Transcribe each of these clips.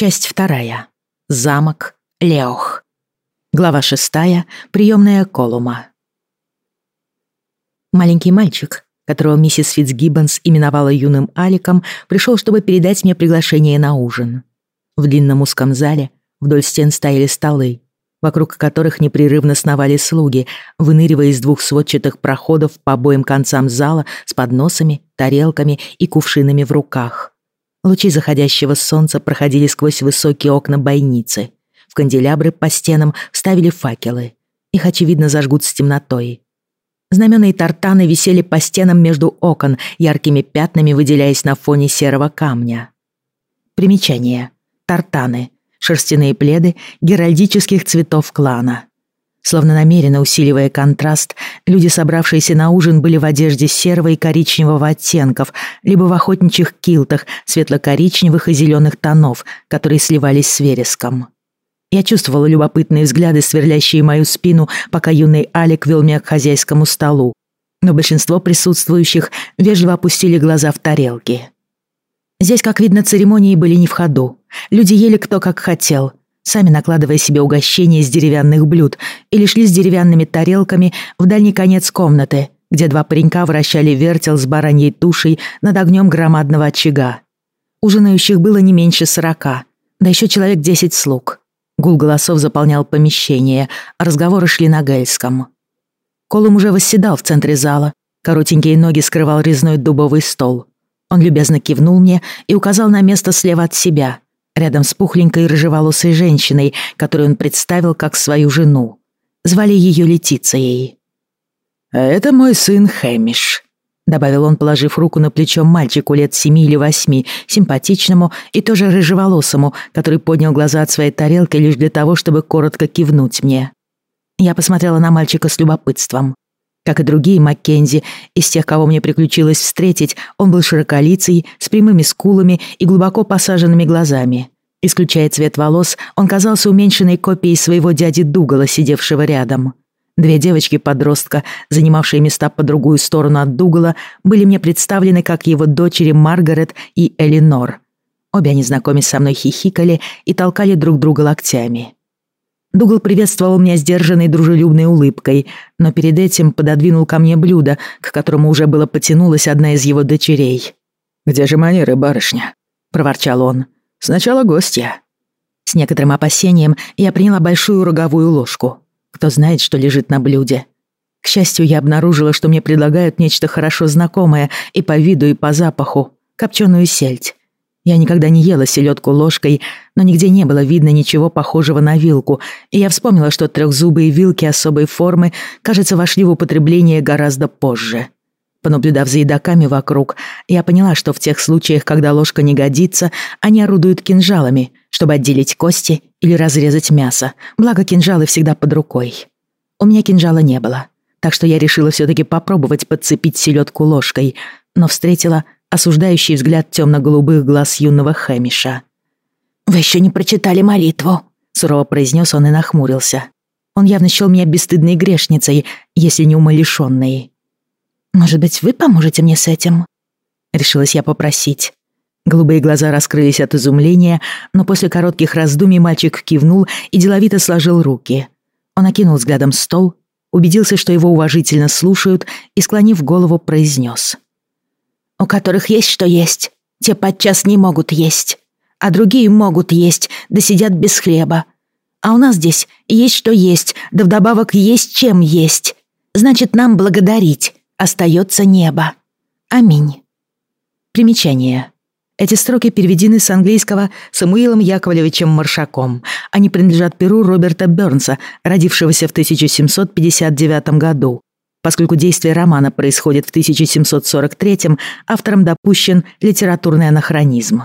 Часть вторая. Замок Леох. Глава шестая. Приемная Колума. Маленький мальчик, которого миссис Фитцгиббонс именовала юным Аликом, пришел, чтобы передать мне приглашение на ужин. В длинном узком зале вдоль стен стояли столы, вокруг которых непрерывно сновали слуги, выныривая из двух сводчатых проходов по обоим концам зала с подносами, тарелками и кувшинами в руках. Лучи заходящего солнца проходили сквозь высокие окна бойницы. В канделябры по стенам вставили факелы. Их, очевидно, зажгут с темнотой. Знамена и тартаны висели по стенам между окон, яркими пятнами выделяясь на фоне серого камня. Примечание. Тартаны шерстяные пледы геральдических цветов клана. Словно намеренно усиливая контраст, люди, собравшиеся на ужин, были в одежде серого и коричневого оттенков, либо в охотничьих килтах светло-коричневых и зеленых тонов, которые сливались с вереском. Я чувствовала любопытные взгляды, сверлящие мою спину, пока юный Алик вел меня к хозяйскому столу. Но большинство присутствующих вежливо опустили глаза в тарелки. Здесь, как видно, церемонии были не в ходу. Люди ели кто как хотел, сами накладывая себе угощения из деревянных блюд или шли с деревянными тарелками в дальний конец комнаты, где два паренька вращали вертел с бараньей тушей над огнем громадного очага. Ужинающих было не меньше сорока, да еще человек десять слуг. Гул голосов заполнял помещение, а разговоры шли на гельском. Колум уже восседал в центре зала, коротенькие ноги скрывал резной дубовый стол. Он любезно кивнул мне и указал на место слева от себя, рядом с пухленькой рыжеволосой женщиной, которую он представил как свою жену. Звали ее Летицией. «А это мой сын Хэмиш», — добавил он, положив руку на плечо мальчику лет семи или восьми, симпатичному и тоже рыжеволосому, который поднял глаза от своей тарелки лишь для того, чтобы коротко кивнуть мне. Я посмотрела на мальчика с любопытством. Как и другие Маккензи, из тех, кого мне приключилось встретить, он был широколицый, с прямыми скулами и глубоко посаженными глазами. Исключая цвет волос, он казался уменьшенной копией своего дяди Дугала, сидевшего рядом. Две девочки-подростка, занимавшие места по другую сторону от Дугала, были мне представлены как его дочери Маргарет и Элинор. Обе они, знакомясь со мной, хихикали и толкали друг друга локтями. Дугал приветствовал меня сдержанной дружелюбной улыбкой, но перед этим пододвинул ко мне блюдо, к которому уже было потянулась одна из его дочерей. «Где же манеры, барышня?» — проворчал он. «Сначала гостья». С некоторым опасением я приняла большую роговую ложку. Кто знает, что лежит на блюде. К счастью, я обнаружила, что мне предлагают нечто хорошо знакомое и по виду, и по запаху — копченую сельдь. Я никогда не ела селедку ложкой, но нигде не было видно ничего похожего на вилку, и я вспомнила, что трехзубые вилки особой формы, кажется, вошли в употребление гораздо позже. Понаблюдав за едоками вокруг, я поняла, что в тех случаях, когда ложка не годится, они орудуют кинжалами, чтобы отделить кости или разрезать мясо, благо кинжалы всегда под рукой. У меня кинжала не было, так что я решила все-таки попробовать подцепить селедку ложкой, но встретила осуждающий взгляд темно-голубых глаз юного Хэмиша. «Вы еще не прочитали молитву», — сурово произнес он и нахмурился. Он явно счел меня бесстыдной грешницей, если не умалишенной. «Может быть, вы поможете мне с этим?» Решилась я попросить. Голубые глаза раскрылись от изумления, но после коротких раздумий мальчик кивнул и деловито сложил руки. Он окинул взглядом стол, убедился, что его уважительно слушают, и, склонив голову, произнес — у которых есть что есть, те подчас не могут есть, а другие могут есть, да сидят без хлеба. А у нас здесь есть что есть, да вдобавок есть чем есть. Значит, нам благодарить остается небо. Аминь. Примечание. Эти строки переведены с английского Самуилом Яковлевичем Маршаком. Они принадлежат перу Роберта Бёрнса, родившегося в 1759 году. Поскольку действие романа происходит в 1743-м, автором допущен литературный анахронизм.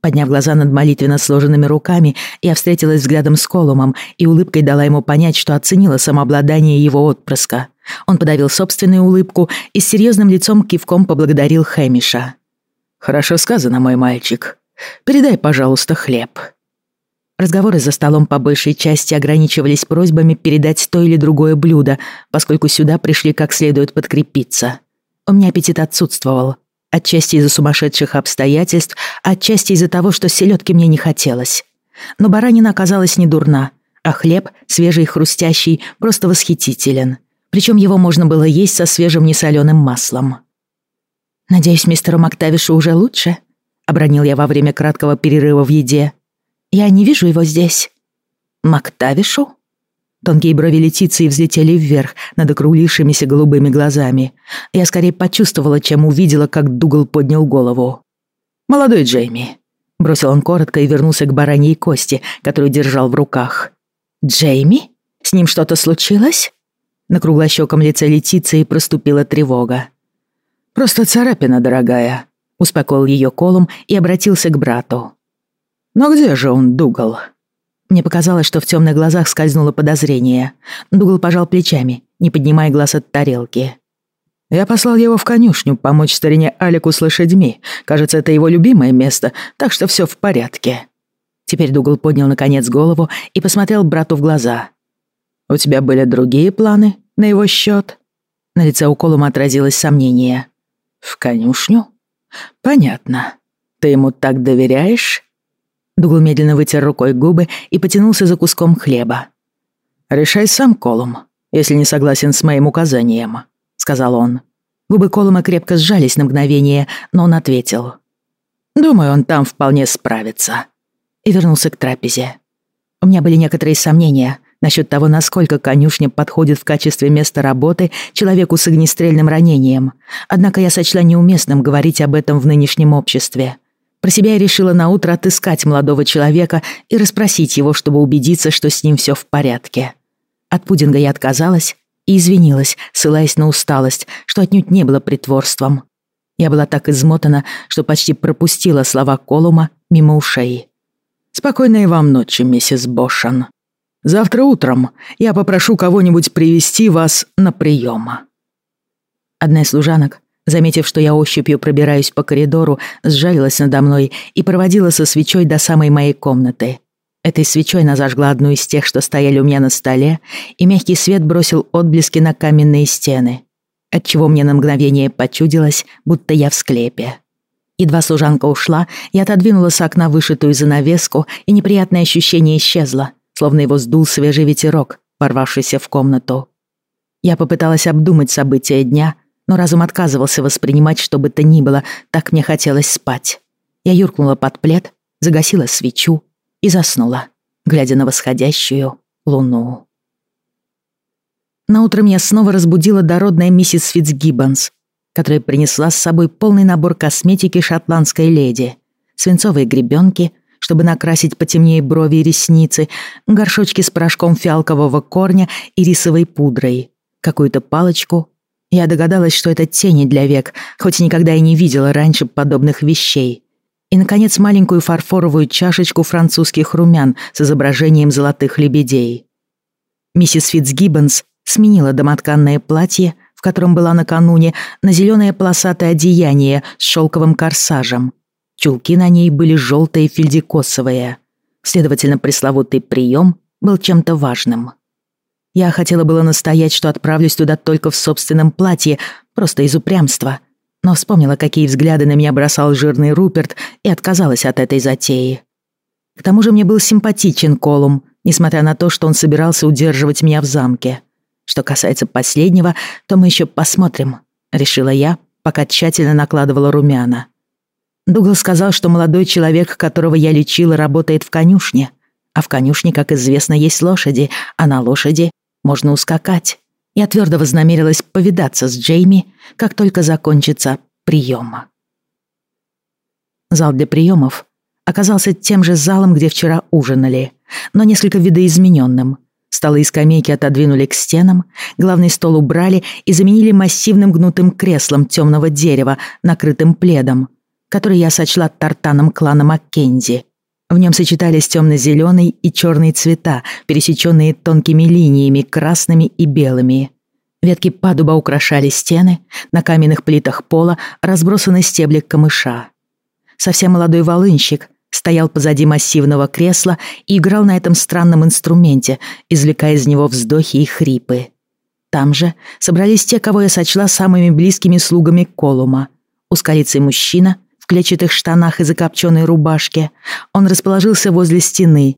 Подняв глаза над молитвенно сложенными руками, я встретилась взглядом с Колумом и улыбкой дала ему понять, что оценила самообладание его отпрыска. Он подавил собственную улыбку и с серьезным лицом кивком поблагодарил Хэмиша. «Хорошо сказано, мой мальчик. Передай, пожалуйста, хлеб». Разговоры за столом по большей части ограничивались просьбами передать то или другое блюдо, поскольку сюда пришли как следует подкрепиться. У меня аппетит отсутствовал. Отчасти из-за сумасшедших обстоятельств, отчасти из-за того, что селедки мне не хотелось. Но баранина оказалась не дурна, а хлеб, свежий и хрустящий, просто восхитителен. Причем его можно было есть со свежим несоленым маслом. «Надеюсь, мистеру Мактавишу уже лучше?» — обронил я во время краткого перерыва в еде. «Я не вижу его здесь». «Мактавишу?» Тонкие брови Летиции взлетели вверх над округлившимися голубыми глазами. Я скорее почувствовала, чем увидела, как Дугал поднял голову. «Молодой Джейми», — бросил он коротко и вернулся к бараньей кости, которую держал в руках. «Джейми? С ним что-то случилось?» На круглощёком лице Летиции проступила тревога. «Просто царапина, дорогая», — успокоил её колом и обратился к брату. «Но где же он, Дугал?» Мне показалось, что в темных глазах скользнуло подозрение. Дугал пожал плечами, не поднимая глаз от тарелки. «Я послал его в конюшню помочь старине Алику с лошадьми. Кажется, это его любимое место, так что все в порядке». Теперь Дугал поднял наконец голову и посмотрел брату в глаза. «У тебя были другие планы на его счет? На лице у Колума отразилось сомнение. «В конюшню? Понятно. Ты ему так доверяешь?» Дугл медленно вытер рукой губы и потянулся за куском хлеба. «Решай сам, Колум, если не согласен с моим указанием», — сказал он. Губы Колума крепко сжались на мгновение, но он ответил. «Думаю, он там вполне справится». И вернулся к трапезе. У меня были некоторые сомнения насчет того, насколько конюшня подходит в качестве места работы человеку с огнестрельным ранением. Однако я сочла неуместным говорить об этом в нынешнем обществе. Про себя я решила наутро отыскать молодого человека и расспросить его, чтобы убедиться, что с ним все в порядке. От пудинга я отказалась и извинилась, ссылаясь на усталость, что отнюдь не было притворством. Я была так измотана, что почти пропустила слова Колума мимо ушей. «Спокойной вам ночи, миссис Бошан. Завтра утром я попрошу кого-нибудь привести вас на прием». Одна из служанок заметив, что я ощупью пробираюсь по коридору, сжалилась надо мной и проводила со свечой до самой моей комнаты. Этой свечой она зажгла одну из тех, что стояли у меня на столе, и мягкий свет бросил отблески на каменные стены, отчего мне на мгновение почудилось, будто я в склепе. Едва служанка ушла, я отодвинула с окна вышитую занавеску, и неприятное ощущение исчезло, словно его сдул свежий ветерок, порвавшийся в комнату. Я попыталась обдумать события дня, но разум отказывался воспринимать что бы то ни было, так мне хотелось спать. Я юркнула под плед, загасила свечу и заснула, глядя на восходящую луну. Наутро меня снова разбудила дородная миссис Фитцгиббонс, которая принесла с собой полный набор косметики шотландской леди, свинцовые гребенки, чтобы накрасить потемнее брови и ресницы, горшочки с порошком фиалкового корня и рисовой пудрой, какую-то палочку я догадалась, что это тени для век, хоть никогда и не видела раньше подобных вещей. И, наконец, маленькую фарфоровую чашечку французских румян с изображением золотых лебедей. Миссис Фитцгиббонс сменила домотканное платье, в котором была накануне, на зеленое полосатое одеяние с шелковым корсажем. Чулки на ней были желтые фельдикосовые. Следовательно, пресловутый прием был чем-то важным. Я хотела было настоять, что отправлюсь туда только в собственном платье, просто из упрямства. Но вспомнила, какие взгляды на меня бросал жирный Руперт, и отказалась от этой затеи. К тому же мне был симпатичен Колум, несмотря на то, что он собирался удерживать меня в замке. Что касается последнего, то мы еще посмотрим, решила я, пока тщательно накладывала румяна. Дугл сказал, что молодой человек, которого я лечила, работает в конюшне. А в конюшне, как известно, есть лошади, а на лошади можно ускакать. Я твердо вознамерилась повидаться с Джейми, как только закончится прием. Зал для приемов оказался тем же залом, где вчера ужинали, но несколько видоизмененным. Столы и скамейки отодвинули к стенам, главный стол убрали и заменили массивным гнутым креслом темного дерева, накрытым пледом, который я сочла тартаном клана Маккензи — в нем сочетались темно-зеленый и черный цвета, пересеченные тонкими линиями, красными и белыми. Ветки падуба украшали стены, на каменных плитах пола разбросаны стебли камыша. Совсем молодой волынщик стоял позади массивного кресла и играл на этом странном инструменте, извлекая из него вздохи и хрипы. Там же собрались те, кого я сочла самыми близкими слугами Колума. узколицый мужчина клетчатых штанах и закопченной рубашке. Он расположился возле стены.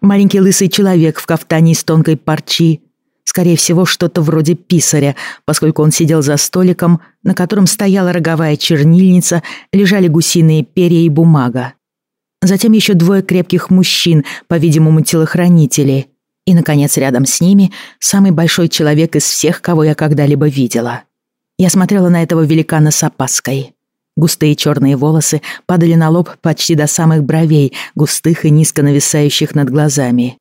Маленький лысый человек в кафтане из тонкой парчи. Скорее всего, что-то вроде писаря, поскольку он сидел за столиком, на котором стояла роговая чернильница, лежали гусиные перья и бумага. Затем еще двое крепких мужчин, по-видимому, телохранители. И, наконец, рядом с ними самый большой человек из всех, кого я когда-либо видела. Я смотрела на этого великана с опаской. Густые черные волосы падали на лоб почти до самых бровей, густых и низко нависающих над глазами.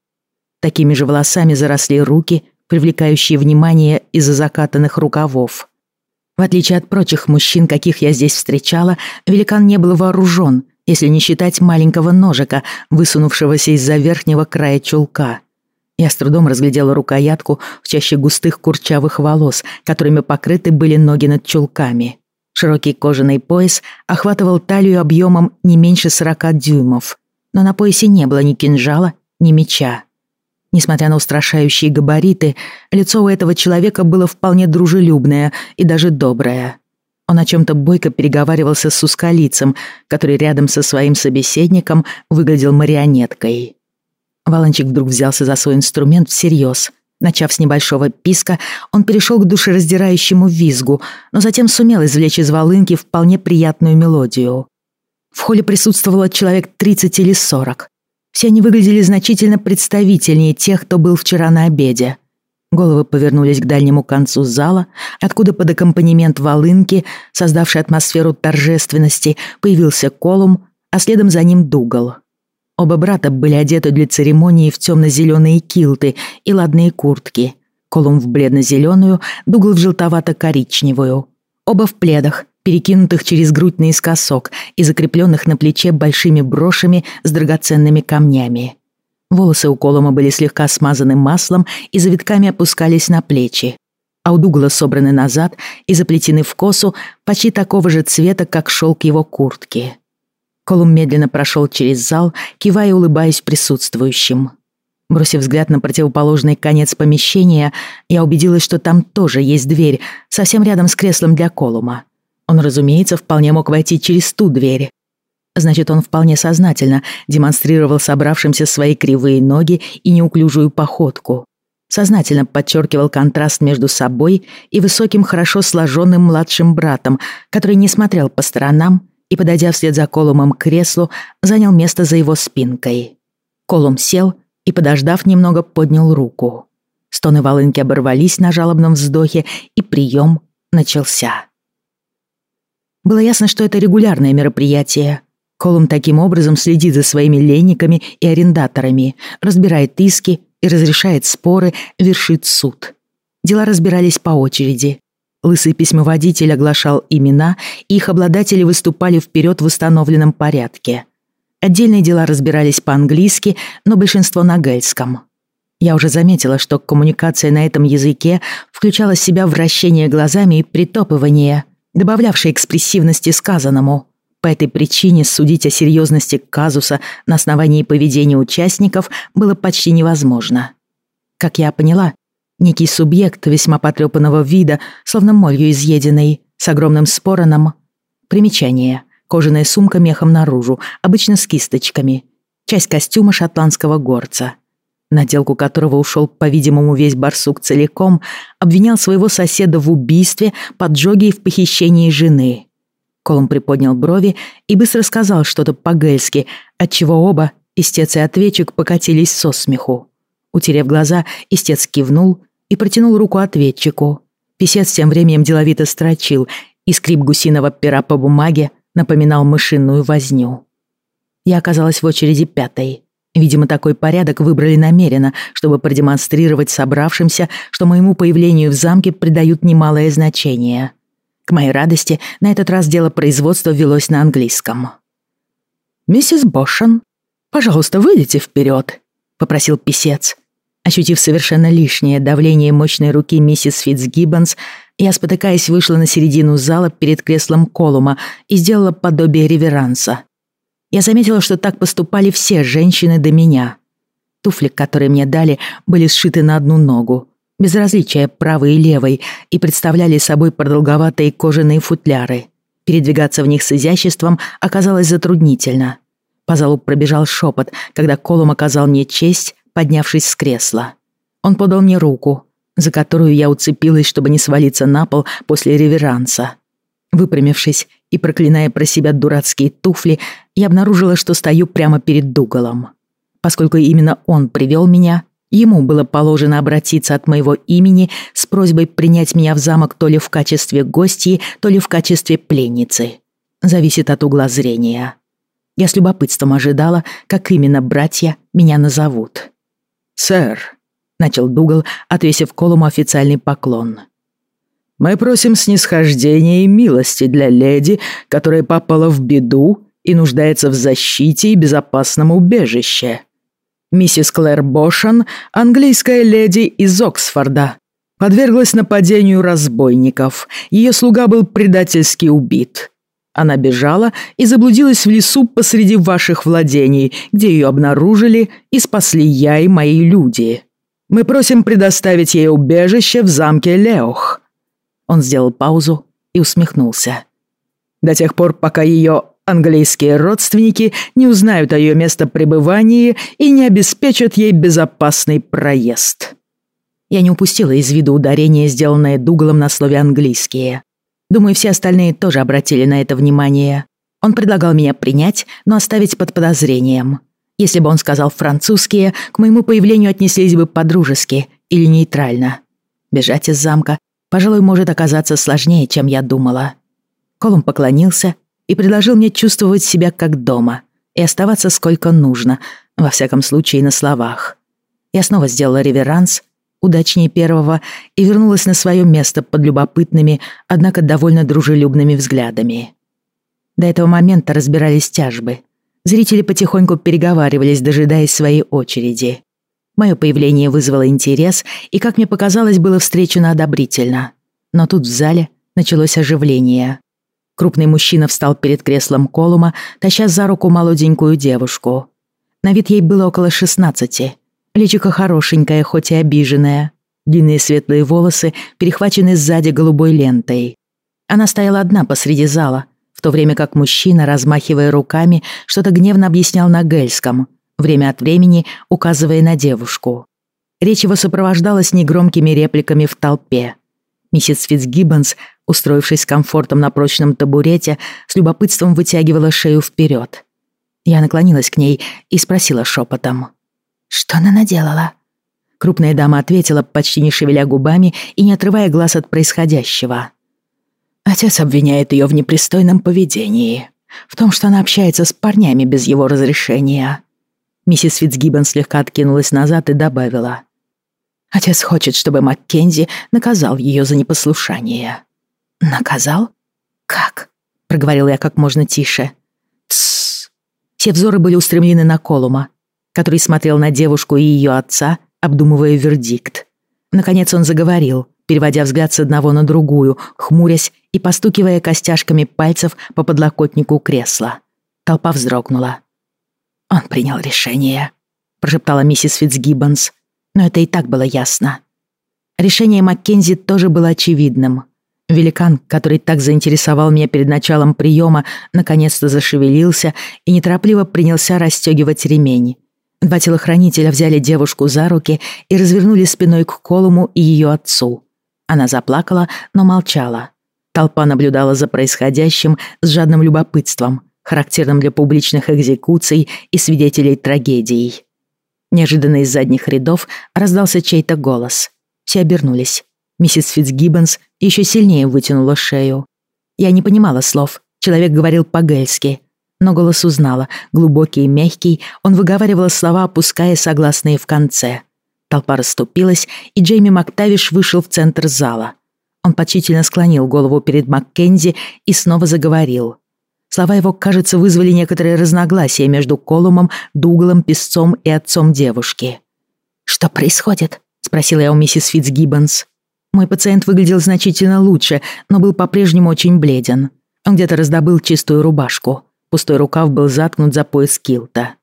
Такими же волосами заросли руки, привлекающие внимание из-за закатанных рукавов. В отличие от прочих мужчин, каких я здесь встречала, великан не был вооружен, если не считать маленького ножика, высунувшегося из-за верхнего края чулка. Я с трудом разглядела рукоятку в чаще густых курчавых волос, которыми покрыты были ноги над чулками. Широкий кожаный пояс охватывал талию объемом не меньше сорока дюймов, но на поясе не было ни кинжала, ни меча. Несмотря на устрашающие габариты, лицо у этого человека было вполне дружелюбное и даже доброе. Он о чем-то бойко переговаривался с ускалицем, который рядом со своим собеседником выглядел марионеткой. Валанчик вдруг взялся за свой инструмент всерьез. Начав с небольшого писка, он перешел к душераздирающему визгу, но затем сумел извлечь из волынки вполне приятную мелодию. В холле присутствовало человек 30 или 40. Все они выглядели значительно представительнее тех, кто был вчера на обеде. Головы повернулись к дальнему концу зала, откуда под аккомпанемент волынки, создавший атмосферу торжественности, появился Колум, а следом за ним Дугал. Оба брата были одеты для церемонии в темно-зеленые килты и ладные куртки. Колум в бледно-зеленую, Дугал в желтовато-коричневую. Оба в пледах, перекинутых через грудь наискосок и закрепленных на плече большими брошами с драгоценными камнями. Волосы у Колома были слегка смазаны маслом и завитками опускались на плечи, а у Дугла собраны назад и заплетены в косу почти такого же цвета, как шелк его куртки. Колум медленно прошел через зал, кивая и улыбаясь присутствующим. Бросив взгляд на противоположный конец помещения, я убедилась, что там тоже есть дверь, совсем рядом с креслом для Колума. Он, разумеется, вполне мог войти через ту дверь. Значит, он вполне сознательно демонстрировал собравшимся свои кривые ноги и неуклюжую походку. Сознательно подчеркивал контраст между собой и высоким, хорошо сложенным младшим братом, который не смотрел по сторонам и, подойдя вслед за Колумом к креслу, занял место за его спинкой. Колум сел и, подождав немного, поднял руку. Стоны волынки оборвались на жалобном вздохе, и прием начался. Было ясно, что это регулярное мероприятие. Колум таким образом следит за своими ленниками и арендаторами, разбирает иски и разрешает споры, вершит суд. Дела разбирались по очереди. Лысый письмоводитель оглашал имена, и их обладатели выступали вперед в установленном порядке. Отдельные дела разбирались по-английски, но большинство на гельском. Я уже заметила, что коммуникация на этом языке включала в себя вращение глазами и притопывание – добавлявший экспрессивности сказанному. По этой причине судить о серьезности казуса на основании поведения участников было почти невозможно. Как я поняла, некий субъект весьма потрепанного вида, словно молью изъеденный, с огромным спороном. Примечание. Кожаная сумка мехом наружу, обычно с кисточками. Часть костюма шотландского горца на делку которого ушел, по-видимому, весь барсук целиком, обвинял своего соседа в убийстве, поджоге и в похищении жены. Колум приподнял брови и быстро сказал что-то по-гельски, отчего оба, истец и ответчик, покатились со смеху. Утерев глаза, истец кивнул и протянул руку ответчику. Писец тем временем деловито строчил, и скрип гусиного пера по бумаге напоминал мышиную возню. Я оказалась в очереди пятой. Видимо, такой порядок выбрали намеренно, чтобы продемонстрировать собравшимся, что моему появлению в замке придают немалое значение. К моей радости, на этот раз дело производства велось на английском. «Миссис Бошен, пожалуйста, выйдите вперед», — попросил писец. Ощутив совершенно лишнее давление мощной руки миссис Фитцгиббонс, я, спотыкаясь, вышла на середину зала перед креслом Колума и сделала подобие реверанса. Я заметила, что так поступали все женщины до меня. Туфли, которые мне дали, были сшиты на одну ногу, без различия правой и левой, и представляли собой продолговатые кожаные футляры. Передвигаться в них с изяществом оказалось затруднительно. По залу пробежал шепот, когда Колум оказал мне честь, поднявшись с кресла. Он подал мне руку, за которую я уцепилась, чтобы не свалиться на пол после реверанса. Выпрямившись и проклиная про себя дурацкие туфли, я обнаружила, что стою прямо перед Дугалом. Поскольку именно он привел меня, ему было положено обратиться от моего имени с просьбой принять меня в замок то ли в качестве гостьи, то ли в качестве пленницы. Зависит от угла зрения. Я с любопытством ожидала, как именно братья меня назовут. «Сэр», — начал Дугал, отвесив Колуму официальный поклон. «Мы просим снисхождения и милости для леди, которая попала в беду и нуждается в защите и безопасном убежище. Миссис Клэр Бошан, английская леди из Оксфорда, подверглась нападению разбойников. Ее слуга был предательски убит. Она бежала и заблудилась в лесу посреди ваших владений, где ее обнаружили и спасли я и мои люди. Мы просим предоставить ей убежище в замке Леох». Он сделал паузу и усмехнулся. «До тех пор, пока ее английские родственники не узнают о ее местопребывании и не обеспечат ей безопасный проезд». Я не упустила из виду ударение, сделанное Дугалом на слове «английские». Думаю, все остальные тоже обратили на это внимание. Он предлагал меня принять, но оставить под подозрением. Если бы он сказал французские, к моему появлению отнеслись бы по-дружески или нейтрально. Бежать из замка, пожалуй, может оказаться сложнее, чем я думала. Колум поклонился и предложил мне чувствовать себя как дома и оставаться сколько нужно, во всяком случае на словах. Я снова сделала реверанс удачнее первого, и вернулась на свое место под любопытными, однако довольно дружелюбными взглядами. До этого момента разбирались тяжбы. Зрители потихоньку переговаривались, дожидаясь своей очереди. Мое появление вызвало интерес и, как мне показалось, было встречено одобрительно. Но тут в зале началось оживление. Крупный мужчина встал перед креслом Колума, таща за руку молоденькую девушку. На вид ей было около шестнадцати. Личико хорошенькое, хоть и обиженное. Длинные светлые волосы перехвачены сзади голубой лентой. Она стояла одна посреди зала, в то время как мужчина, размахивая руками, что-то гневно объяснял на гельском, время от времени указывая на девушку. Речь его сопровождалась негромкими репликами в толпе. Миссис Фитцгиббонс, устроившись с комфортом на прочном табурете, с любопытством вытягивала шею вперед. Я наклонилась к ней и спросила шепотом. «Что она наделала?» Крупная дама ответила, почти не шевеля губами и не отрывая глаз от происходящего. Отец обвиняет ее в непристойном поведении, в том, что она общается с парнями без его разрешения. Миссис Фитцгиббон слегка откинулась назад и добавила. Отец хочет, чтобы Маккензи наказал ее за непослушание. «Наказал? Как?» — проговорил я как можно тише. «Тссс». Все взоры были устремлены на Колума, который смотрел на девушку и ее отца, обдумывая вердикт. Наконец он заговорил, переводя взгляд с одного на другую, хмурясь и постукивая костяшками пальцев по подлокотнику кресла. Толпа вздрогнула. «Он принял решение», — прошептала миссис Фитцгиббонс, но это и так было ясно. Решение Маккензи тоже было очевидным. Великан, который так заинтересовал меня перед началом приема, наконец-то зашевелился и неторопливо принялся расстегивать ремень. Два телохранителя взяли девушку за руки и развернули спиной к Колуму и ее отцу. Она заплакала, но молчала. Толпа наблюдала за происходящим с жадным любопытством, характерным для публичных экзекуций и свидетелей трагедий. Неожиданно из задних рядов раздался чей-то голос. Все обернулись. Миссис Фитцгиббонс еще сильнее вытянула шею. Я не понимала слов. Человек говорил по-гельски, но голос узнала, глубокий и мягкий, он выговаривал слова, опуская согласные в конце. Толпа расступилась, и Джейми Мактавиш вышел в центр зала. Он почтительно склонил голову перед Маккензи и снова заговорил. Слова его, кажется, вызвали некоторые разногласия между Колумом, Дугалом, Песцом и отцом девушки. «Что происходит?» — спросила я у миссис Фитцгиббонс. Мой пациент выглядел значительно лучше, но был по-прежнему очень бледен. Он где-то раздобыл чистую рубашку. Пустой рукав был заткнут за пояс килта.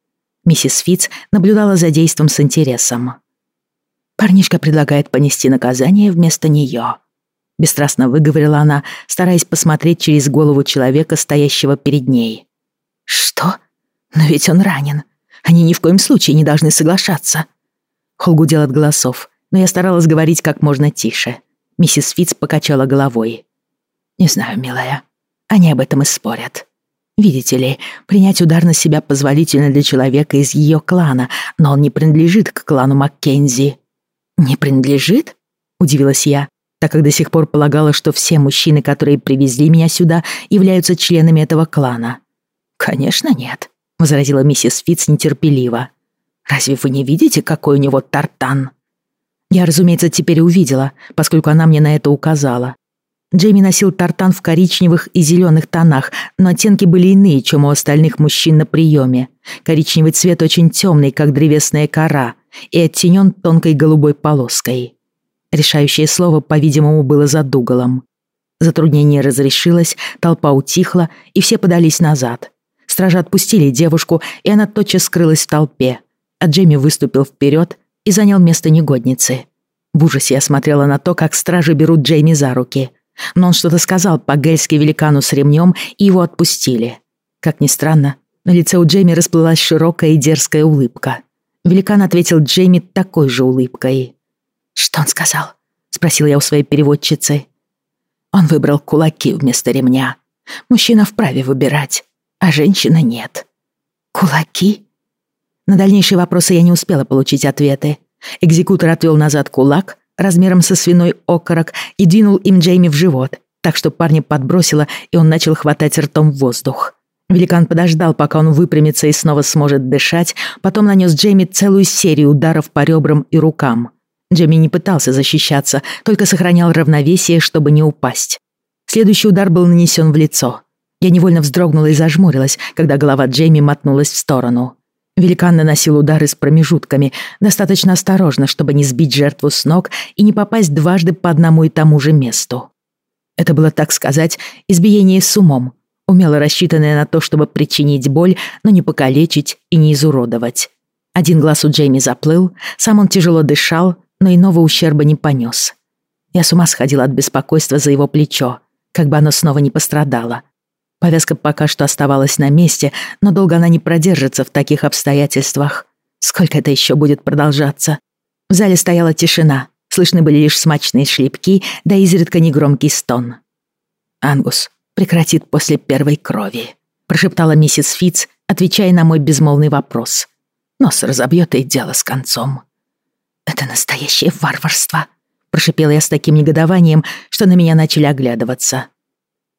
Миссис Фитц наблюдала за действом с интересом. Парнишка предлагает понести наказание вместо нее. бесстрастно выговорила она, стараясь посмотреть через голову человека, стоящего перед ней. «Что? Но ведь он ранен. Они ни в коем случае не должны соглашаться». Холл гудел от голосов, но я старалась говорить как можно тише. Миссис Фитц покачала головой. «Не знаю, милая. Они об этом и спорят. Видите ли, принять удар на себя позволительно для человека из ее клана, но он не принадлежит к клану Маккензи». «Не принадлежит?» — удивилась я, так как до сих пор полагала, что все мужчины, которые привезли меня сюда, являются членами этого клана. «Конечно нет», — возразила миссис Фитц нетерпеливо. «Разве вы не видите, какой у него тартан?» Я, разумеется, теперь увидела, поскольку она мне на это указала. Джейми носил тартан в коричневых и зеленых тонах, но оттенки были иные, чем у остальных мужчин на приеме. Коричневый цвет очень темный, как древесная кора, и оттенен тонкой голубой полоской. Решающее слово, по-видимому, было за Дугалом. Затруднение разрешилось, толпа утихла, и все подались назад. Стражи отпустили девушку, и она тотчас скрылась в толпе. А Джейми выступил вперед и занял место негодницы. В ужасе я смотрела на то, как стражи берут Джейми за руки — но он что-то сказал по-гельски великану с ремнем, и его отпустили. Как ни странно, на лице у Джейми расплылась широкая и дерзкая улыбка. Великан ответил Джейми такой же улыбкой. «Что он сказал?» — спросил я у своей переводчицы. Он выбрал кулаки вместо ремня. Мужчина вправе выбирать, а женщина нет. «Кулаки?» На дальнейшие вопросы я не успела получить ответы. Экзекутор отвел назад кулак, размером со свиной окорок и двинул им Джейми в живот, так что парня подбросило, и он начал хватать ртом воздух. Великан подождал, пока он выпрямится и снова сможет дышать, потом нанес Джейми целую серию ударов по ребрам и рукам. Джейми не пытался защищаться, только сохранял равновесие, чтобы не упасть. Следующий удар был нанесен в лицо. Я невольно вздрогнула и зажмурилась, когда голова Джейми мотнулась в сторону. Великан наносил удары с промежутками, достаточно осторожно, чтобы не сбить жертву с ног и не попасть дважды по одному и тому же месту. Это было, так сказать, избиение с умом, умело рассчитанное на то, чтобы причинить боль, но не покалечить и не изуродовать. Один глаз у Джейми заплыл, сам он тяжело дышал, но иного ущерба не понес. Я с ума сходила от беспокойства за его плечо, как бы оно снова не пострадало. Повязка пока что оставалась на месте, но долго она не продержится в таких обстоятельствах. Сколько это еще будет продолжаться? В зале стояла тишина. Слышны были лишь смачные шлепки, да изредка негромкий стон. «Ангус прекратит после первой крови», — прошептала миссис Фитц, отвечая на мой безмолвный вопрос. «Нос разобьет и дело с концом». «Это настоящее варварство», — прошипела я с таким негодованием, что на меня начали оглядываться.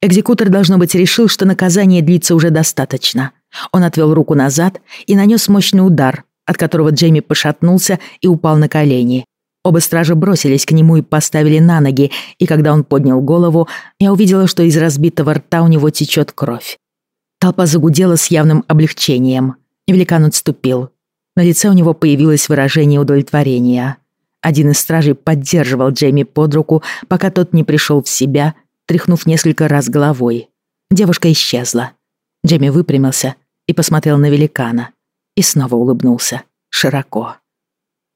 Экзекутор, должно быть, решил, что наказание длится уже достаточно. Он отвел руку назад и нанес мощный удар, от которого Джейми пошатнулся и упал на колени. Оба стража бросились к нему и поставили на ноги, и когда он поднял голову, я увидела, что из разбитого рта у него течет кровь. Толпа загудела с явным облегчением. Великан отступил. На лице у него появилось выражение удовлетворения. Один из стражей поддерживал Джейми под руку, пока тот не пришел в себя тряхнув несколько раз головой. Девушка исчезла. Джейми выпрямился и посмотрел на великана. И снова улыбнулся. Широко.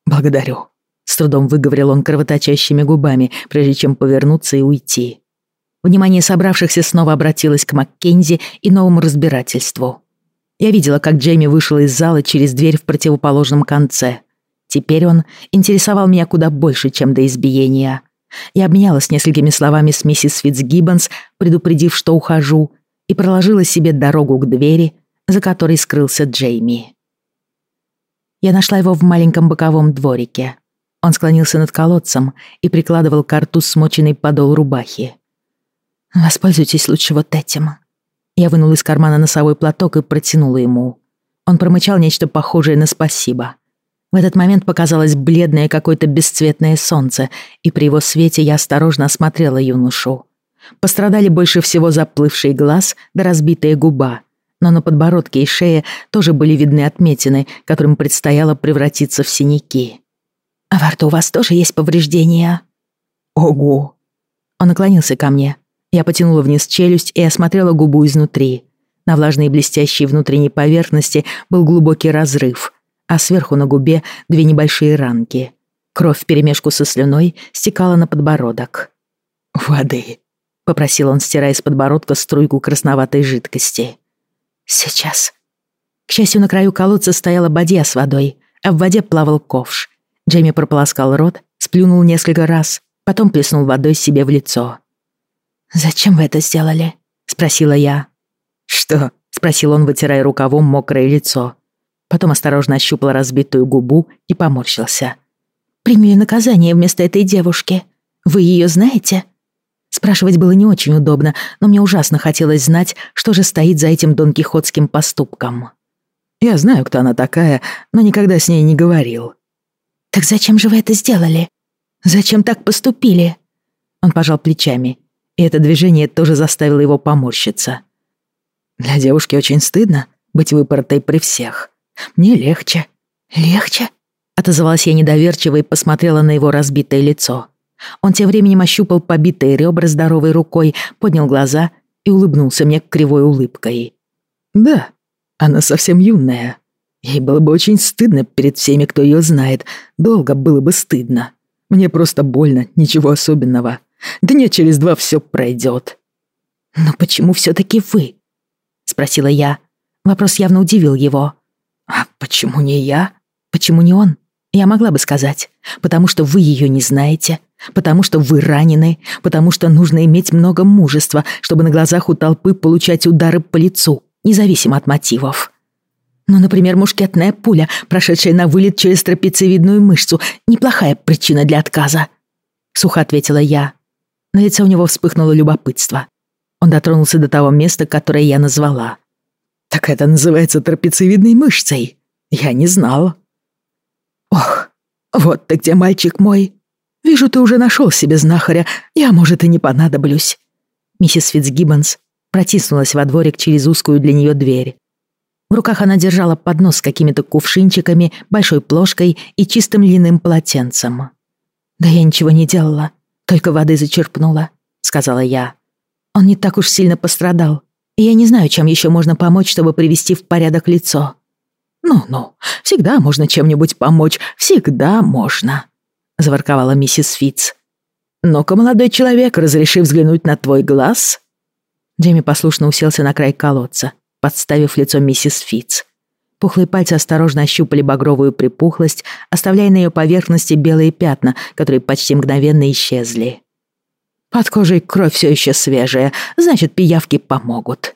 «Благодарю», — с трудом выговорил он кровоточащими губами, прежде чем повернуться и уйти. Внимание собравшихся снова обратилось к Маккензи и новому разбирательству. Я видела, как Джейми вышел из зала через дверь в противоположном конце. Теперь он интересовал меня куда больше, чем до избиения. Я обменялась несколькими словами с миссис Фитцгиббонс, предупредив, что ухожу, и проложила себе дорогу к двери, за которой скрылся Джейми. Я нашла его в маленьком боковом дворике. Он склонился над колодцем и прикладывал к рту смоченный подол рубахи. «Воспользуйтесь лучше вот этим». Я вынула из кармана носовой платок и протянула ему. Он промычал нечто похожее на «спасибо». В этот момент показалось бледное какое-то бесцветное солнце, и при его свете я осторожно осмотрела юношу. Пострадали больше всего заплывший глаз да разбитая губа, но на подбородке и шее тоже были видны отметины, которым предстояло превратиться в синяки. «А во рту у вас тоже есть повреждения?» «Ого!» Он наклонился ко мне. Я потянула вниз челюсть и осмотрела губу изнутри. На влажной блестящей внутренней поверхности был глубокий разрыв, а сверху на губе две небольшие ранки. Кровь вперемешку со слюной стекала на подбородок. «Воды», — попросил он, стирая с подбородка струйку красноватой жидкости. «Сейчас». К счастью, на краю колодца стояла бадья с водой, а в воде плавал ковш. Джейми прополоскал рот, сплюнул несколько раз, потом плеснул водой себе в лицо. «Зачем вы это сделали?» — спросила я. «Что?» — спросил он, вытирая рукавом мокрое лицо. Потом осторожно ощупал разбитую губу и поморщился. «Приняли наказание вместо этой девушки. Вы ее знаете?» Спрашивать было не очень удобно, но мне ужасно хотелось знать, что же стоит за этим донкихотским поступком. «Я знаю, кто она такая, но никогда с ней не говорил». «Так зачем же вы это сделали? Зачем так поступили?» Он пожал плечами, и это движение тоже заставило его поморщиться. «Для девушки очень стыдно быть выпоротой при всех. Мне легче». «Легче?» — отозвалась я недоверчиво и посмотрела на его разбитое лицо. Он тем временем ощупал побитые ребра здоровой рукой, поднял глаза и улыбнулся мне кривой улыбкой. «Да, она совсем юная. Ей было бы очень стыдно перед всеми, кто ее знает. Долго было бы стыдно. Мне просто больно, ничего особенного. Дня через два все пройдет. «Но почему все-таки вы?» — спросила я. Вопрос явно удивил его. «А почему не я? Почему не он?» Я могла бы сказать, потому что вы ее не знаете, потому что вы ранены, потому что нужно иметь много мужества, чтобы на глазах у толпы получать удары по лицу, независимо от мотивов. Ну, например, мушкетная пуля, прошедшая на вылет через трапециевидную мышцу, неплохая причина для отказа. Сухо ответила я. На лице у него вспыхнуло любопытство. Он дотронулся до того места, которое я назвала. «Так это называется трапециевидной мышцей? Я не знал». «Ох, вот ты где, мальчик мой. Вижу, ты уже нашел себе знахаря. Я, может, и не понадоблюсь». Миссис Фитцгиббонс протиснулась во дворик через узкую для нее дверь. В руках она держала поднос с какими-то кувшинчиками, большой плошкой и чистым льняным полотенцем. «Да я ничего не делала, только воды зачерпнула», — сказала я. «Он не так уж сильно пострадал, я не знаю, чем еще можно помочь, чтобы привести в порядок лицо». «Ну-ну, всегда можно чем-нибудь помочь, всегда можно», — заворковала миссис Фитц. «Ну-ка, молодой человек, разреши взглянуть на твой глаз?» Джейми послушно уселся на край колодца, подставив лицо миссис Фитц. Пухлые пальцы осторожно ощупали багровую припухлость, оставляя на ее поверхности белые пятна, которые почти мгновенно исчезли. «Под кожей кровь все еще свежая, значит, пиявки помогут».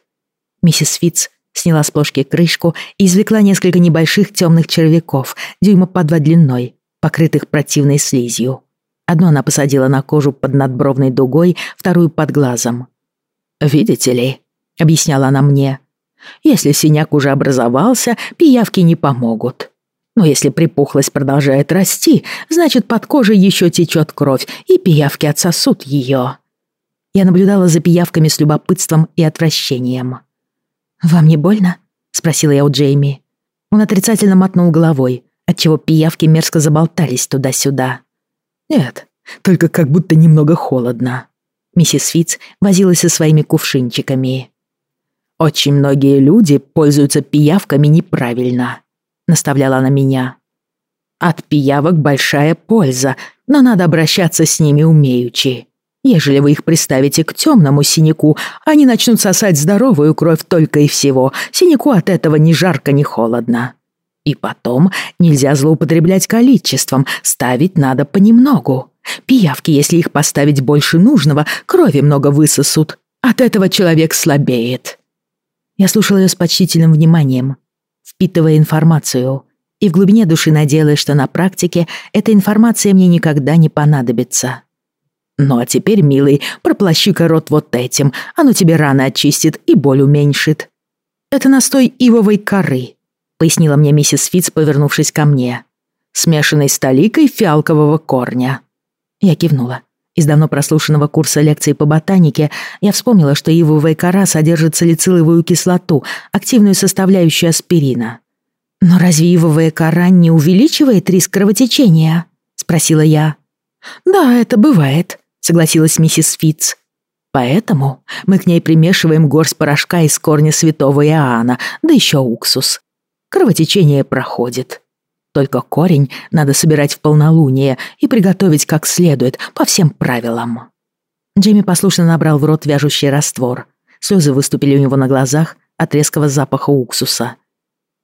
Миссис Фитц сняла с плошки крышку и извлекла несколько небольших темных червяков, дюйма по два длиной, покрытых противной слизью. Одну она посадила на кожу под надбровной дугой, вторую под глазом. «Видите ли», — объясняла она мне, если синяк уже образовался, пиявки не помогут. Но если припухлость продолжает расти, значит, под кожей еще течет кровь, и пиявки отсосут ее. Я наблюдала за пиявками с любопытством и отвращением. «Вам не больно?» — спросила я у Джейми. Он отрицательно мотнул головой, отчего пиявки мерзко заболтались туда-сюда. «Нет, только как будто немного холодно». Миссис Фитц возилась со своими кувшинчиками. «Очень многие люди пользуются пиявками неправильно», — наставляла она меня. «От пиявок большая польза, но надо обращаться с ними умеючи. Ежели вы их приставите к темному синяку, они начнут сосать здоровую кровь только и всего. Синяку от этого ни жарко, ни холодно. И потом нельзя злоупотреблять количеством, ставить надо понемногу. Пиявки, если их поставить больше нужного, крови много высосут. От этого человек слабеет. Я слушала ее с почтительным вниманием, впитывая информацию, и в глубине души надеялась, что на практике эта информация мне никогда не понадобится. «Ну а теперь, милый, проплащи-ка рот вот этим, оно тебе рано очистит и боль уменьшит». «Это настой ивовой коры», — пояснила мне миссис Фитц, повернувшись ко мне, смешанный с толикой фиалкового корня. Я кивнула. Из давно прослушанного курса лекций по ботанике я вспомнила, что ивовая кора содержит салициловую кислоту, активную составляющую аспирина. «Но разве ивовая кора не увеличивает риск кровотечения?» — спросила я. «Да, это бывает», — согласилась миссис Фитц. «Поэтому мы к ней примешиваем горсть порошка из корня святого Иоанна, да еще уксус. Кровотечение проходит. Только корень надо собирать в полнолуние и приготовить как следует, по всем правилам. Джейми послушно набрал в рот вяжущий раствор. Слезы выступили у него на глазах от резкого запаха уксуса.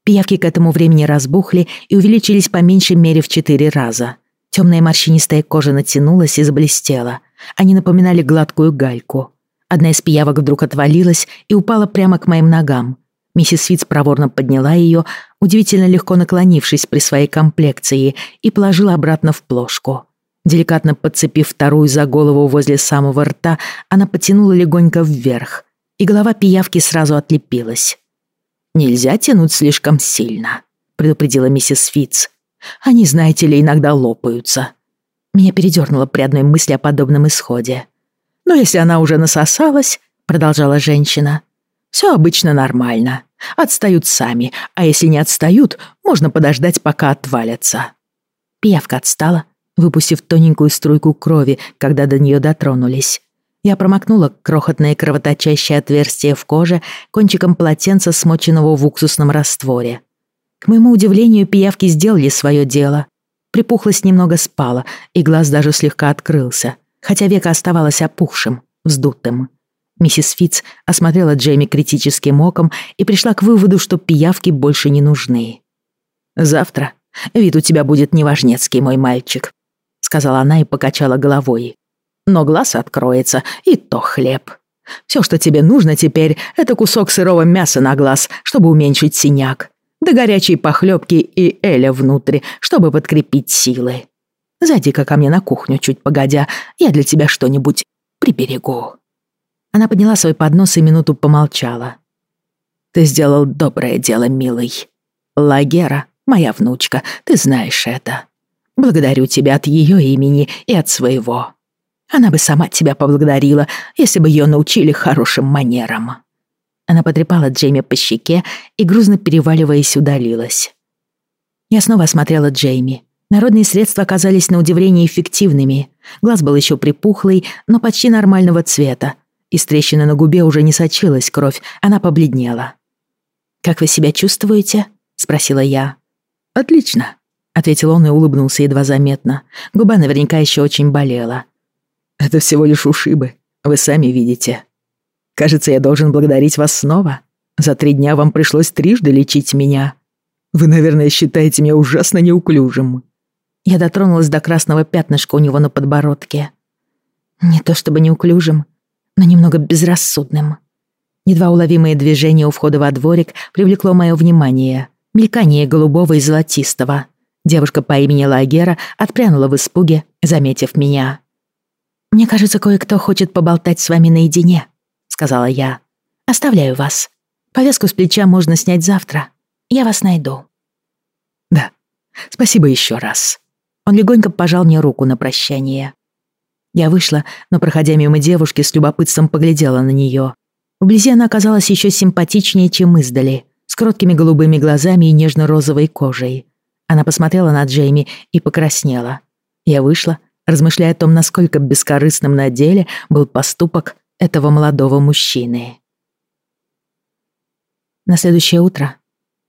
Пиявки к этому времени разбухли и увеличились по меньшей мере в четыре раза. Темная морщинистая кожа натянулась и заблестела. Они напоминали гладкую гальку. Одна из пиявок вдруг отвалилась и упала прямо к моим ногам. Миссис Фитц проворно подняла ее, удивительно легко наклонившись при своей комплекции, и положила обратно в плошку. Деликатно подцепив вторую за голову возле самого рта, она потянула легонько вверх, и голова пиявки сразу отлепилась. «Нельзя тянуть слишком сильно», — предупредила миссис Фитц. «Они, знаете ли, иногда лопаются». Меня передернуло при одной мысли о подобном исходе. «Но если она уже насосалась», — продолжала женщина, — «все обычно нормально. Отстают сами, а если не отстают, можно подождать, пока отвалятся». Пиявка отстала, выпустив тоненькую струйку крови, когда до нее дотронулись. Я промокнула крохотное кровоточащее отверстие в коже кончиком полотенца, смоченного в уксусном растворе. К моему удивлению, пиявки сделали свое дело. Припухлость немного спала, и глаз даже слегка открылся, хотя веко оставалось опухшим, вздутым. Миссис Фитц осмотрела Джейми критическим оком и пришла к выводу, что пиявки больше не нужны. «Завтра вид у тебя будет неважнецкий, мой мальчик сказала она и покачала головой. Но глаз откроется, и то хлеб. Все, что тебе нужно теперь, это кусок сырого мяса на глаз, чтобы уменьшить синяк. Да горячей похлебки и эля внутрь, чтобы подкрепить силы. Зайди-ка ко мне на кухню чуть погодя, я для тебя что-нибудь приберегу». Она подняла свой поднос и минуту помолчала. «Ты сделал доброе дело, милый. Лагера, моя внучка, ты знаешь это. Благодарю тебя от ее имени и от своего. Она бы сама тебя поблагодарила, если бы ее научили хорошим манерам». Она потрепала Джейми по щеке и, грузно переваливаясь, удалилась. Я снова осмотрела Джейми. Народные средства оказались на удивление эффективными. Глаз был еще припухлый, но почти нормального цвета. Из трещины на губе уже не сочилась кровь, она побледнела. «Как вы себя чувствуете?» — спросила я. «Отлично», ответил он и улыбнулся едва заметно. Губа наверняка еще очень болела. «Это всего лишь ушибы, вы сами видите. Кажется, я должен благодарить вас снова. За три дня вам пришлось трижды лечить меня. Вы, наверное, считаете меня ужасно неуклюжим». Я дотронулась до красного пятнышка у него на подбородке. Не то чтобы неуклюжим, но немного безрассудным. Едва уловимое движение у входа во дворик привлекло мое внимание. Мелькание голубого и золотистого. Девушка по имени Лагера отпрянула в испуге, заметив меня. «Мне кажется, кое-кто хочет поболтать с вами наедине», — сказала я. «Оставляю вас. Повязку с плеча можно снять завтра. Я вас найду». «Да, спасибо еще раз». Он легонько пожал мне руку на прощание. Я вышла, но, проходя мимо девушки, с любопытством поглядела на нее. Вблизи она оказалась еще симпатичнее, чем издали, с кроткими голубыми глазами и нежно-розовой кожей. Она посмотрела на Джейми и покраснела. Я вышла, размышляя о том, насколько бескорыстным на деле был поступок этого молодого мужчины. На следующее утро,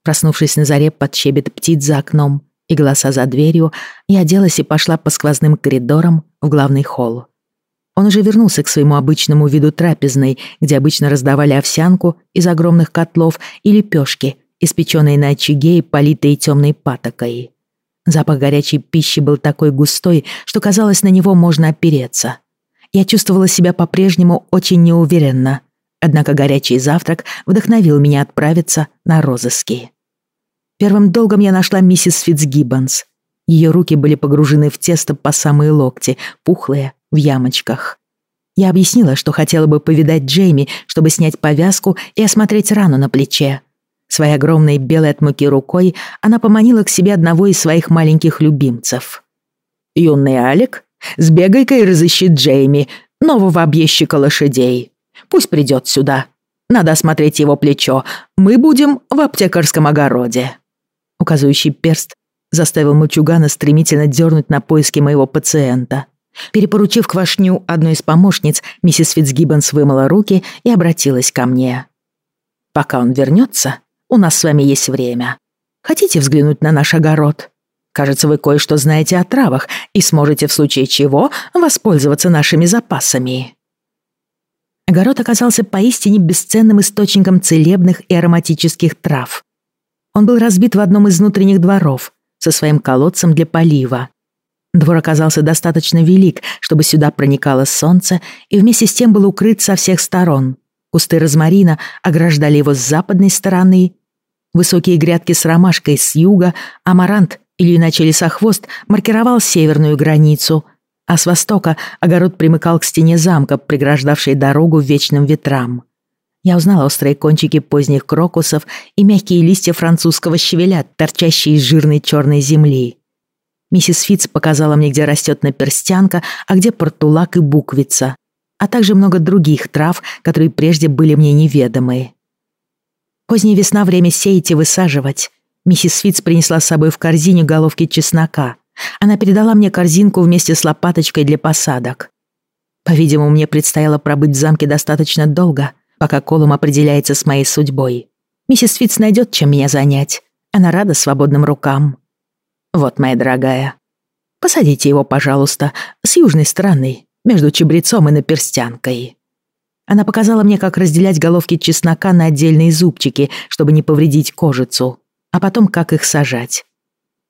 проснувшись на заре под щебет птиц за окном и голоса за дверью, я оделась и пошла по сквозным коридорам в главный холл. Он уже вернулся к своему обычному виду трапезной, где обычно раздавали овсянку из огромных котлов и лепешки испеченные на очаге и политые темной патокой. Запах горячей пищи был такой густой, что казалось, на него можно опереться. Я чувствовала себя по-прежнему очень неуверенно, однако горячий завтрак вдохновил меня отправиться на розыски. Первым долгом я нашла миссис Фитцгиббонс. Ее руки были погружены в тесто по самые локти, пухлые, в ямочках. Я объяснила, что хотела бы повидать Джейми, чтобы снять повязку и осмотреть рану на плече. Своей огромной белой от муки рукой она поманила к себе одного из своих маленьких любимцев. «Юный Алик, сбегай-ка и разыщи Джейми, нового объездчика лошадей. Пусть придет сюда. Надо осмотреть его плечо. Мы будем в аптекарском огороде». Указывающий перст заставил мальчугана стремительно дернуть на поиски моего пациента. Перепоручив квашню одной из помощниц, миссис Фитцгиббонс вымыла руки и обратилась ко мне. «Пока он вернется, у нас с вами есть время. Хотите взглянуть на наш огород? Кажется, вы кое-что знаете о травах и сможете в случае чего воспользоваться нашими запасами». Огород оказался поистине бесценным источником целебных и ароматических трав. Он был разбит в одном из внутренних дворов со своим колодцем для полива. Двор оказался достаточно велик, чтобы сюда проникало солнце, и вместе с тем был укрыт со всех сторон. Кусты розмарина ограждали его с западной стороны. Высокие грядки с ромашкой с юга, амарант или иначе лесохвост маркировал северную границу, а с востока огород примыкал к стене замка, преграждавшей дорогу вечным ветрам. Я узнала острые кончики поздних крокусов и мягкие листья французского щавеля, торчащие из жирной черной земли. Миссис Фитц показала мне, где растет наперстянка, а где портулак и буквица, а также много других трав, которые прежде были мне неведомы. Поздняя весна — время сеять и высаживать. Миссис Фитц принесла с собой в корзине головки чеснока. Она передала мне корзинку вместе с лопаточкой для посадок. По-видимому, мне предстояло пробыть в замке достаточно долго, пока Колум определяется с моей судьбой. Миссис Фитц найдет, чем меня занять. Она рада свободным рукам. Вот, моя дорогая. Посадите его, пожалуйста, с южной стороны, между чебрецом и наперстянкой. Она показала мне, как разделять головки чеснока на отдельные зубчики, чтобы не повредить кожицу, а потом как их сажать.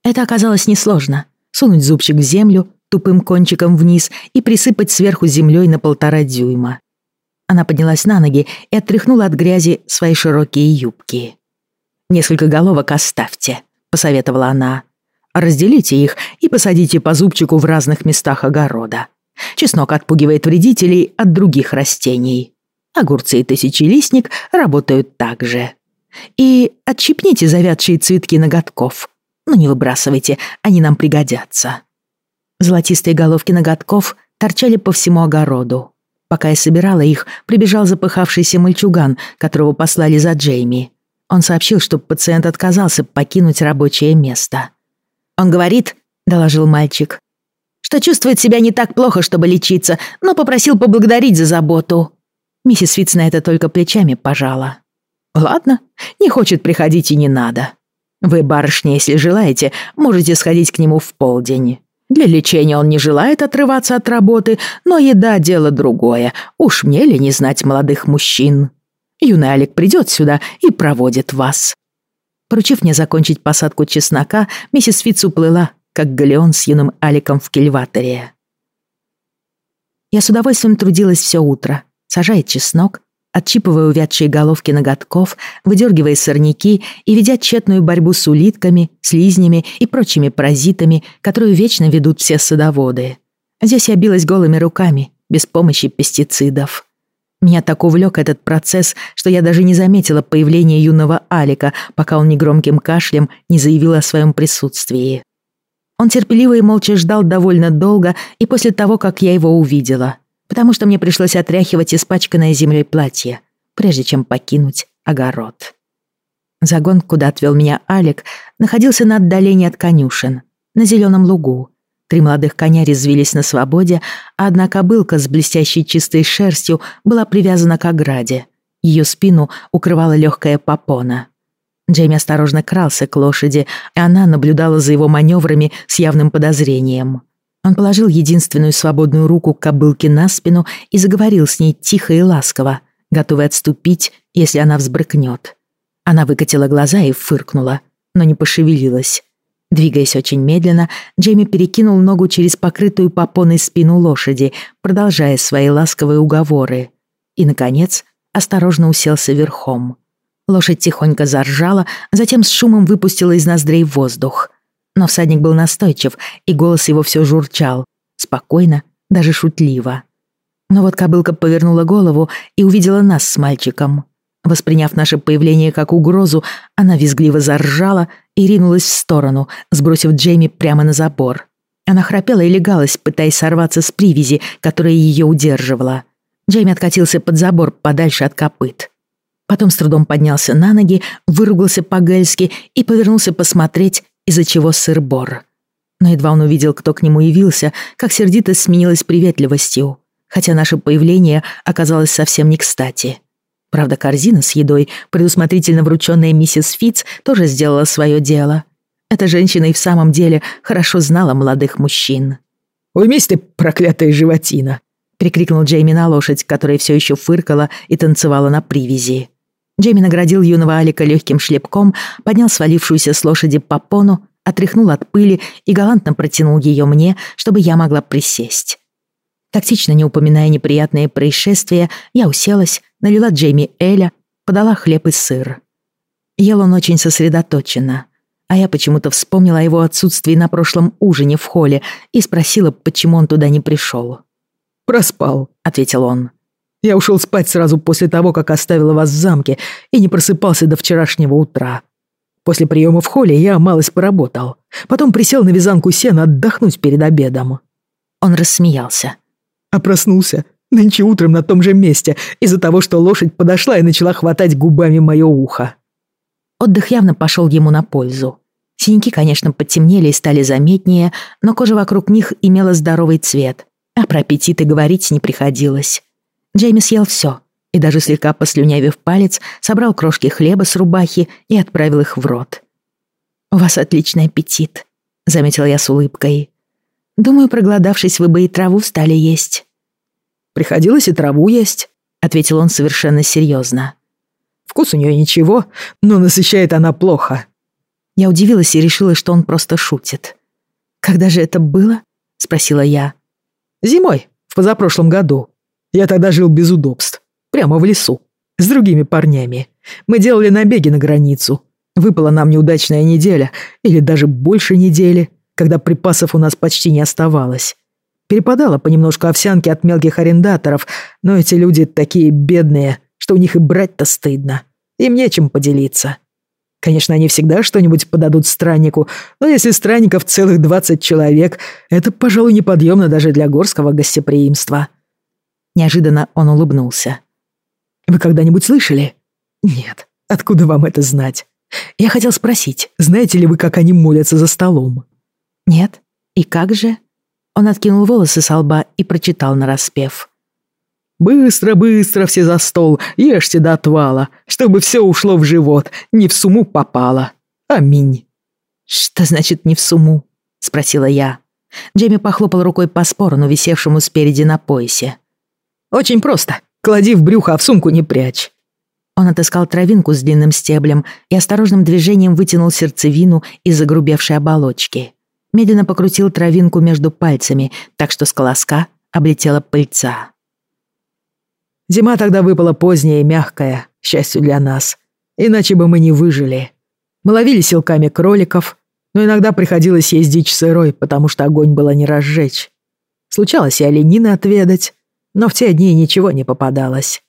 Это оказалось несложно. Сунуть зубчик в землю, тупым кончиком вниз и присыпать сверху землей на полтора дюйма. Она поднялась на ноги и отряхнула от грязи свои широкие юбки. «Несколько головок оставьте», — посоветовала она. Разделите их и посадите по зубчику в разных местах огорода. Чеснок отпугивает вредителей от других растений. Огурцы и тысячелистник работают так же. И отщипните завядшие цветки ноготков. Но не выбрасывайте, они нам пригодятся. Золотистые головки ноготков торчали по всему огороду. Пока я собирала их, прибежал запыхавшийся мальчуган, которого послали за Джейми. Он сообщил, что пациент отказался покинуть рабочее место. «Он говорит», — доложил мальчик, «что чувствует себя не так плохо, чтобы лечиться, но попросил поблагодарить за заботу». Миссис Фитц на это только плечами пожала. «Ладно, не хочет приходить и не надо. Вы, барышня, если желаете, можете сходить к нему в полдень. Для лечения он не желает отрываться от работы, но еда — дело другое. Уж мне ли не знать молодых мужчин? Юный Алик придет сюда и проводит вас. Поручив мне закончить посадку чеснока, миссис Фитц уплыла, как галеон с юным Аликом в кильваторе. Я с удовольствием трудилась все утро, сажая чеснок, отчипывая увядшие головки ноготков, выдергивая сорняки и ведя тщетную борьбу с улитками, слизнями и прочими паразитами, которую вечно ведут все садоводы. Здесь я билась голыми руками, без помощи пестицидов. Меня так увлек этот процесс, что я даже не заметила появления юного Алика, пока он негромким кашлем не заявил о своем присутствии. Он терпеливо и молча ждал довольно долго и после того, как я его увидела, потому что мне пришлось отряхивать испачканное землей платье, прежде чем покинуть огород. Загон, куда отвел меня Алик, находился на отдалении от конюшен, на зеленом лугу, Три молодых коня резвились на свободе, а одна кобылка с блестящей чистой шерстью была привязана к ограде. Ее спину укрывала легкая попона. Джейми осторожно крался к лошади, и она наблюдала за его маневрами с явным подозрением. Он положил единственную свободную руку кобылке на спину и заговорил с ней тихо и ласково, готовый отступить, если она взбрыкнет. Она выкатила глаза и фыркнула, но не пошевелилась. Двигаясь очень медленно, Джейми перекинул ногу через покрытую попоной спину лошади, продолжая свои ласковые уговоры. И, наконец, осторожно уселся верхом. Лошадь тихонько заржала, затем с шумом выпустила из ноздрей воздух. Но всадник был настойчив, и голос его все журчал. Спокойно, даже шутливо. Но вот кобылка повернула голову и увидела нас с мальчиком. Восприняв наше появление как угрозу, она визгливо заржала и ринулась в сторону, сбросив Джейми прямо на забор. Она храпела и легалась, пытаясь сорваться с привязи, которая ее удерживала. Джейми откатился под забор подальше от копыт. Потом с трудом поднялся на ноги, выругался по-гельски и повернулся посмотреть, из-за чего сыр-бор. Но едва он увидел, кто к нему явился, как сердито сменилось приветливостью, хотя наше появление оказалось совсем не кстати. Правда, корзина с едой, предусмотрительно врученная миссис Фитц, тоже сделала свое дело. Эта женщина и в самом деле хорошо знала молодых мужчин. «Уймись ты, проклятая животина!» — прикрикнул Джейми на лошадь, которая все еще фыркала и танцевала на привязи. Джейми наградил юного Алика легким шлепком, поднял свалившуюся с лошади попону, отряхнул от пыли и галантно протянул ее мне, чтобы я могла присесть. Тактично не упоминая неприятные происшествия, я уселась, налила Джейми Эля, подала хлеб и сыр. Ел он очень сосредоточенно, а я почему-то вспомнила о его отсутствии на прошлом ужине в холле и спросила, почему он туда не пришел. «Проспал», — ответил он. «Я ушел спать сразу после того, как оставила вас в замке и не просыпался до вчерашнего утра. После приема в холле я малость поработал. Потом присел на вязанку сена отдохнуть перед обедом». Он рассмеялся. А проснулся нынче утром на том же месте из-за того, что лошадь подошла и начала хватать губами мое ухо. Отдых явно пошел ему на пользу. Синяки, конечно, потемнели и стали заметнее, но кожа вокруг них имела здоровый цвет, а про аппетит и говорить не приходилось. Джейми съел все, и даже слегка послюнявив палец, собрал крошки хлеба с рубахи и отправил их в рот. «У вас отличный аппетит», — заметила я с улыбкой. «Думаю, проголодавшись, вы бы и траву стали есть». «Приходилось и траву есть», — ответил он совершенно серьезно. «Вкус у нее ничего, но насыщает она плохо». Я удивилась и решила, что он просто шутит. «Когда же это было?» — спросила я. Зимой, в позапрошлом году. Я тогда жил без удобств. Прямо в лесу. С другими парнями. Мы делали набеги на границу. Выпала нам неудачная неделя, или даже больше недели, когда припасов у нас почти не оставалось. Перепадало понемножку овсянки от мелких арендаторов, но эти люди такие бедные, что у них и брать-то стыдно. Им нечем поделиться. Конечно, они всегда что-нибудь подадут страннику, но если странников целых двадцать человек, это, пожалуй, неподъемно даже для горского гостеприимства. Неожиданно он улыбнулся. Вы когда-нибудь слышали? Нет. Откуда вам это знать? Я хотел спросить, знаете ли вы, как они молятся за столом? Нет. И как же? Он откинул волосы со лба и прочитал нараспев. Быстро, быстро все за стол, ешьте до отвала, чтобы все ушло в живот, не в суму попало. Аминь. Что значит не в суму? Спросила я. Джейми похлопал рукой по спорону, висевшему спереди на поясе. Очень просто. Клади в брюхо, а в сумку не прячь. Он отыскал травинку с длинным стеблем и осторожным движением вытянул сердцевину из загрубевшей оболочки. Медленно покрутил травинку между пальцами, так что с колоска облетела пыльца. Зима тогда выпала поздняя и мягкая, счастью для нас. Иначе бы мы не выжили. Мы ловили силками кроликов, но иногда приходилось есть дичь сырой, потому что огонь было не разжечь. Случалось и оленины отведать, но в те дни ничего не попадалось.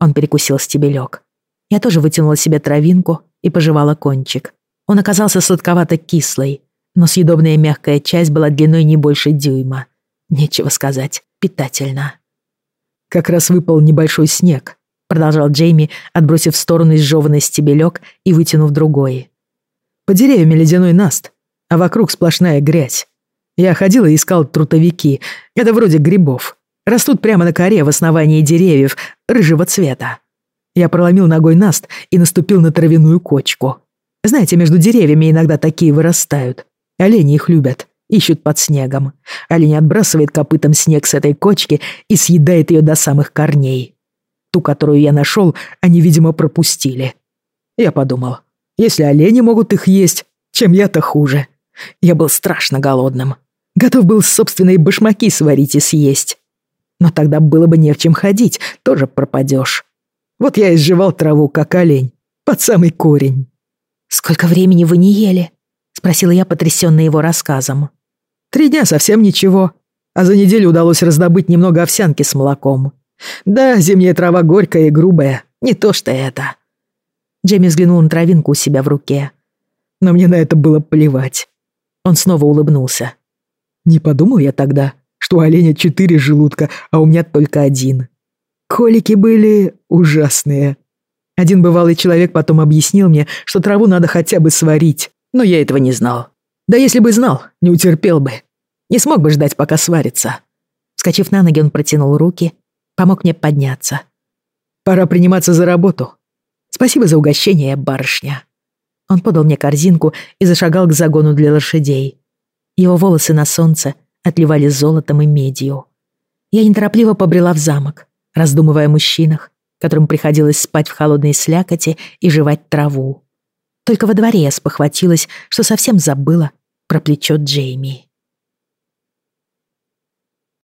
Он перекусил стебелек. Я тоже вытянула себе травинку и пожевала кончик. Он оказался сладковато-кислый, но съедобная мягкая часть была длиной не больше дюйма. Нечего сказать, питательно. Как раз выпал небольшой снег, продолжал Джейми, отбросив в сторону изжеванный стебелек и вытянув другой. По деревьям ледяной наст, а вокруг сплошная грязь. Я ходил и искал трутовики. Это вроде грибов. Растут прямо на коре в основании деревьев, рыжего цвета. Я проломил ногой наст и наступил на травяную кочку. Знаете, между деревьями иногда такие вырастают. Олени их любят ищут под снегом. Олень отбрасывает копытом снег с этой кочки и съедает ее до самых корней. Ту, которую я нашел, они, видимо, пропустили. Я подумал, если олени могут их есть, чем я-то хуже. Я был страшно голодным. Готов был собственные башмаки сварить и съесть. Но тогда было бы не в чем ходить, тоже пропадешь. Вот я изживал траву, как олень, под самый корень. «Сколько времени вы не ели?» — спросила я, потрясённая его рассказом. Три дня совсем ничего, а за неделю удалось раздобыть немного овсянки с молоком. Да, зимняя трава горькая и грубая, не то что это. Джейми взглянул на травинку у себя в руке. Но мне на это было плевать. Он снова улыбнулся. Не подумал я тогда, что у оленя четыре желудка, а у меня только один. Колики были ужасные. Один бывалый человек потом объяснил мне, что траву надо хотя бы сварить, но я этого не знал. Да если бы знал, не утерпел бы. Не смог бы ждать, пока сварится. Вскочив на ноги, он протянул руки, помог мне подняться. Пора приниматься за работу. Спасибо за угощение, барышня. Он подал мне корзинку и зашагал к загону для лошадей. Его волосы на солнце отливали золотом и медью. Я неторопливо побрела в замок, раздумывая о мужчинах, которым приходилось спать в холодной слякоти и жевать траву. Только во дворе я спохватилась, что совсем забыла про плечо Джейми.